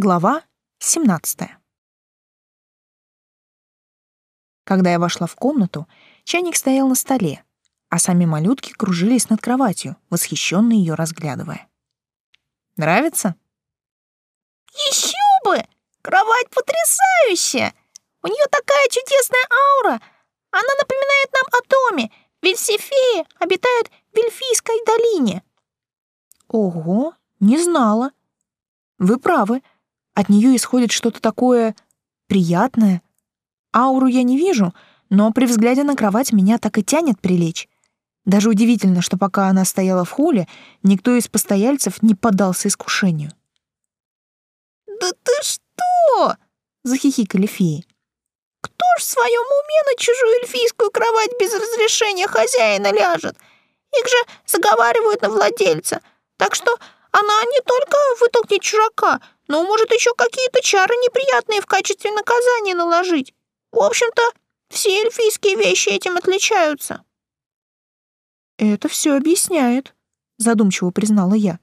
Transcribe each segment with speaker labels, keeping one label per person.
Speaker 1: Глава 17. Когда я вошла в комнату, чайник стоял на столе, а сами малютки кружились над кроватью, восхищенно ее разглядывая. «Нравится?»
Speaker 2: «Еще бы! Кровать потрясающая! У нее такая чудесная аура! Она напоминает нам о доме, ведь все феи обитают в Эльфийской долине».
Speaker 1: «Ого, не знала. Вы правы, от нее исходит что-то такое приятное. Ауру я не вижу, но при взгляде на кровать меня так и тянет прилечь. Даже удивительно, что пока она стояла в холле, никто из постояльцев не поддался искушению.
Speaker 2: «Да ты что?» — захихикали феи. «Кто ж в своем уме на чужую эльфийскую кровать без разрешения хозяина ляжет? Их же заговаривают на владельца, так что она не только вытолкнет чужака, но может еще какие-то чары неприятные в качестве наказания наложить. В общем-то, все эльфийские вещи этим отличаются».
Speaker 1: «Это все объясняет», — задумчиво признала я.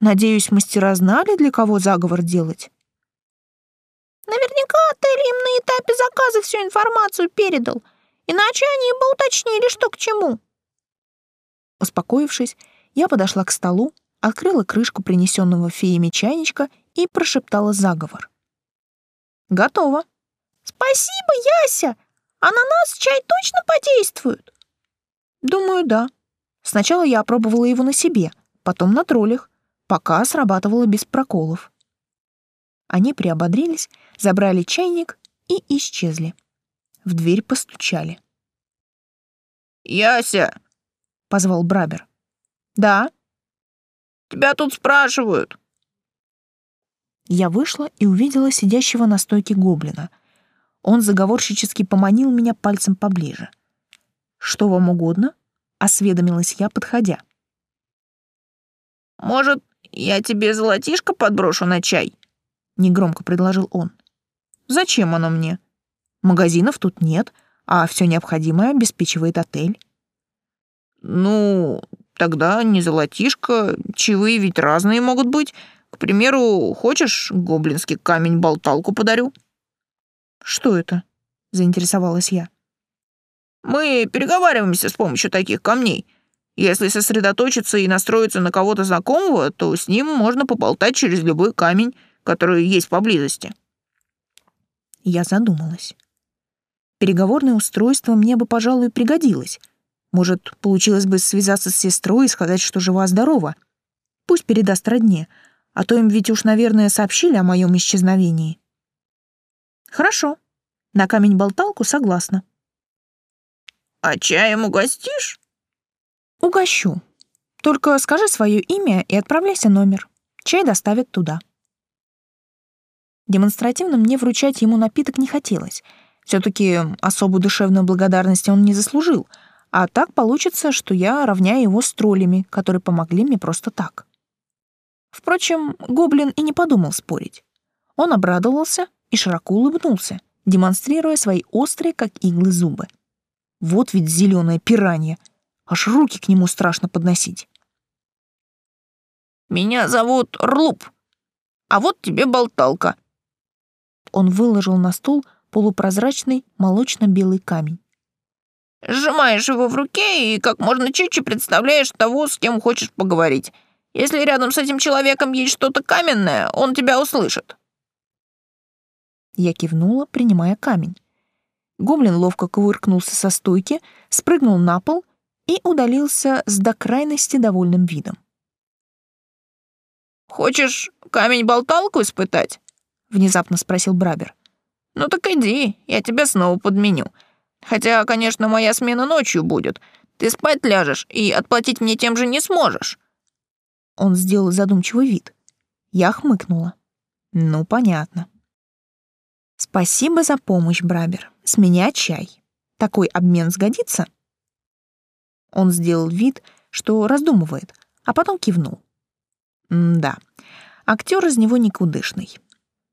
Speaker 1: «Надеюсь, мастера знали, для кого заговор делать?»
Speaker 2: «Наверняка отель им на этапе заказа всю информацию передал, иначе они бы уточнили, что к чему».
Speaker 1: Успокоившись, я подошла к столу, открыла крышку принесенного феями чайничка и прошептала заговор. «Готово».
Speaker 2: «Спасибо, Яся! А на нас чай точно подействует?»
Speaker 1: «Думаю, да. Сначала я опробовала его на себе, потом на троллях, пока срабатывало без проколов». Они приободрились, забрали чайник и исчезли. В дверь постучали.
Speaker 3: «Яся!» — позвал Брабер.
Speaker 1: «Да?»
Speaker 3: «Тебя тут спрашивают!»
Speaker 1: Я вышла и увидела сидящего на стойке гоблина. Он заговорщически поманил меня пальцем поближе. «Что вам угодно?» — осведомилась я, подходя.
Speaker 3: «Может, я тебе золотишко подброшу на чай?» — негромко предложил он.
Speaker 1: «Зачем оно мне? Магазинов тут нет, а все необходимое обеспечивает отель».
Speaker 3: «Ну, тогда не золотишко, чаевые ведь разные могут быть. К примеру, хочешь, гоблинский камень-болталку подарю?»
Speaker 1: «Что это?» — заинтересовалась я.
Speaker 3: «Мы переговариваемся с помощью таких камней. Если сосредоточиться и настроиться на кого-то знакомого, то с ним можно поболтать через любой камень, который есть поблизости».
Speaker 1: Я задумалась. Переговорное устройство мне бы, пожалуй, пригодилось. Может, получилось бы связаться с сестрой и сказать, что жива-здорова. Пусть передаст родне, а то им ведь уж, наверное, сообщили о моем исчезновении. Хорошо. На камень-болталку согласна.
Speaker 3: А чаем угостишь?
Speaker 1: Угощу. Только скажи свое имя и отправляйся номер. Чай доставят туда. Демонстративно мне вручать ему напиток не хотелось. все таки особую душевную благодарность он не заслужил, а так получится, что я равняю его с троллями, которые помогли мне просто так. Впрочем, гоблин и не подумал спорить. Он обрадовался и широко улыбнулся, демонстрируя свои острые, как иглы, зубы. Вот ведь зеленое пиранье, аж руки к нему страшно подносить.
Speaker 3: «Меня зовут Рлуп, а вот тебе болталка».
Speaker 1: Он выложил на стол полупрозрачный молочно-белый камень.
Speaker 3: Сжимаешь его в руке и как можно чище представляешь того, с кем хочешь поговорить. Если рядом с этим человеком есть что-то каменное, он тебя услышит».
Speaker 1: Я кивнула, принимая камень. Гоблин ловко кувыркнулся со стойки, спрыгнул на пол и удалился с до крайности довольным видом.
Speaker 3: «Хочешь камень-болталку испытать?» — внезапно спросил Брабер. «Ну так иди, я тебя снова подменю. Хотя, конечно, моя смена ночью будет. Ты спать ляжешь и отплатить мне тем же не сможешь.
Speaker 1: Он сделал задумчивый вид. Я хмыкнула. Ну, понятно. Спасибо за помощь, Брабер. С меня чай. Такой обмен сгодится? Он сделал вид, что раздумывает, а потом кивнул. М-да, актер из него никудышный.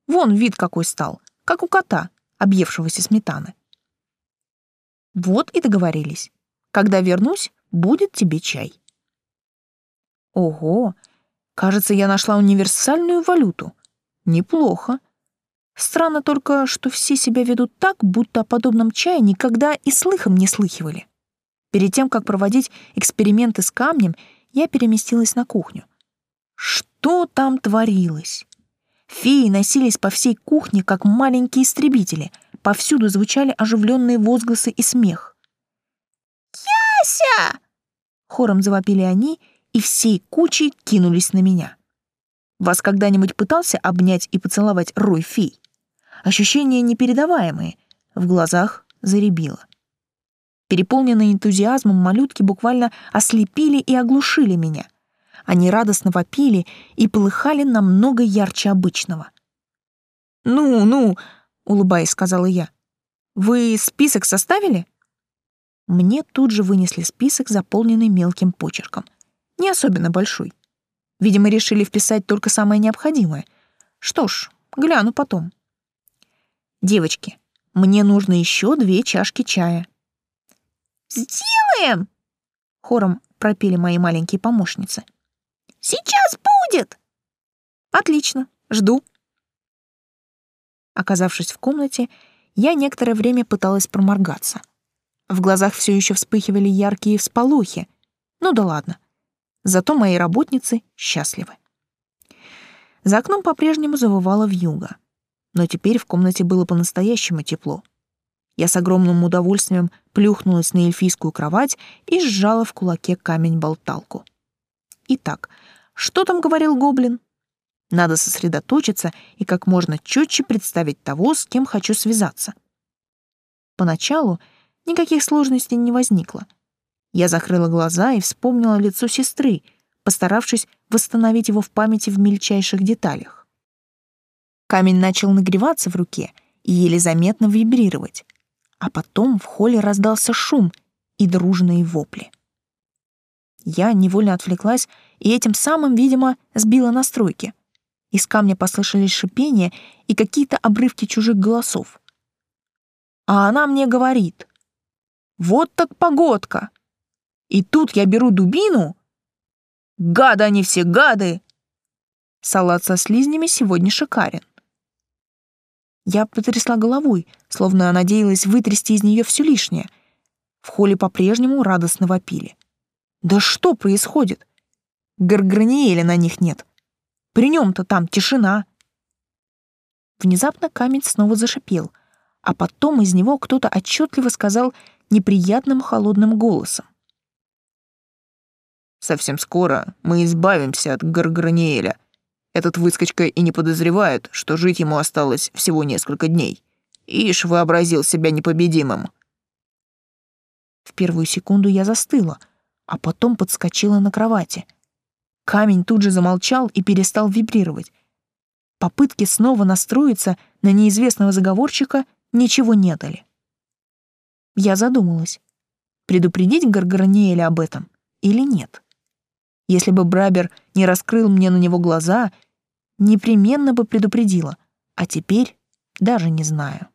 Speaker 1: Вон вид какой стал, как у кота, объевшегося сметаны. Вот и договорились. Когда вернусь, будет тебе чай. Ого, кажется, я нашла универсальную валюту. Неплохо. Странно только, что все себя ведут так, будто о подобном чае никогда и слыхом не слыхивали. Перед тем, как проводить эксперименты с камнем, я переместилась на кухню. Что там творилось? Феи носились по всей кухне, как маленькие истребители. Повсюду звучали оживленные возгласы и смех.
Speaker 2: «Яся!»
Speaker 1: Хором завопили они, и всей кучей кинулись на меня. Вас когда-нибудь пытался обнять и поцеловать рой фей? Ощущения непередаваемые, в глазах заребило. Переполненные энтузиазмом малютки буквально ослепили и оглушили меня. Они радостно вопили и полыхали намного ярче обычного. «Ну, ну», — улыбаясь, сказала я, — «вы список составили?» Мне тут же вынесли список, заполненный мелким почерком. Не особенно большой. Видимо, решили вписать только самое необходимое. Что ж, гляну потом. Девочки, мне нужно еще две чашки чая.
Speaker 2: «Сделаем!»
Speaker 1: — хором пропели мои маленькие помощницы.
Speaker 2: «Сейчас будет!»
Speaker 1: «Отлично, жду». Оказавшись в комнате, я некоторое время пыталась проморгаться. В глазах все еще вспыхивали яркие всполохи. Ну да ладно. Зато мои работницы счастливы. За окном по-прежнему завывало вьюга. Но теперь в комнате было по-настоящему тепло. Я с огромным удовольствием плюхнулась на эльфийскую кровать и сжала в кулаке камень-болталку. Итак, что там говорил гоблин? Надо сосредоточиться и как можно четче представить того, с кем хочу связаться. Поначалу никаких сложностей не возникло. Я закрыла глаза и вспомнила лицо сестры, постаравшись восстановить его в памяти в мельчайших деталях. Камень начал нагреваться в руке и еле заметно вибрировать а потом в холле раздался шум и дружные вопли. Я невольно отвлеклась и этим самым, видимо, сбила настройки. Из камня послышались шипения и какие-то обрывки чужих голосов. А она мне говорит, «Вот так погодка!» И тут я беру дубину. Гады они все, гады! Салат со слизнями сегодня шикарен. Я потрясла головой, словно надеялась вытрясти из нее все лишнее. В холле по-прежнему радостно вопили. «Да что происходит? Гарграниэля на них нет. При нем-то там тишина». Внезапно камень снова зашипел, а потом из него кто-то отчетливо сказал неприятным холодным голосом. «Совсем скоро мы избавимся от Гарграниэля, этот выскочка и не подозревает, что жить ему осталось всего несколько дней. Ишь вообразил себя непобедимым. В первую секунду я застыла, а потом подскочила на кровати. Камень тут же замолчал и перестал вибрировать. Попытки снова настроиться на неизвестного заговорщика ничего не дали. Я задумалась, предупредить Гаргараниэля об этом или нет. Если бы Брабер не раскрыл мне на него глаза, непременно бы предупредила, а теперь даже не знаю.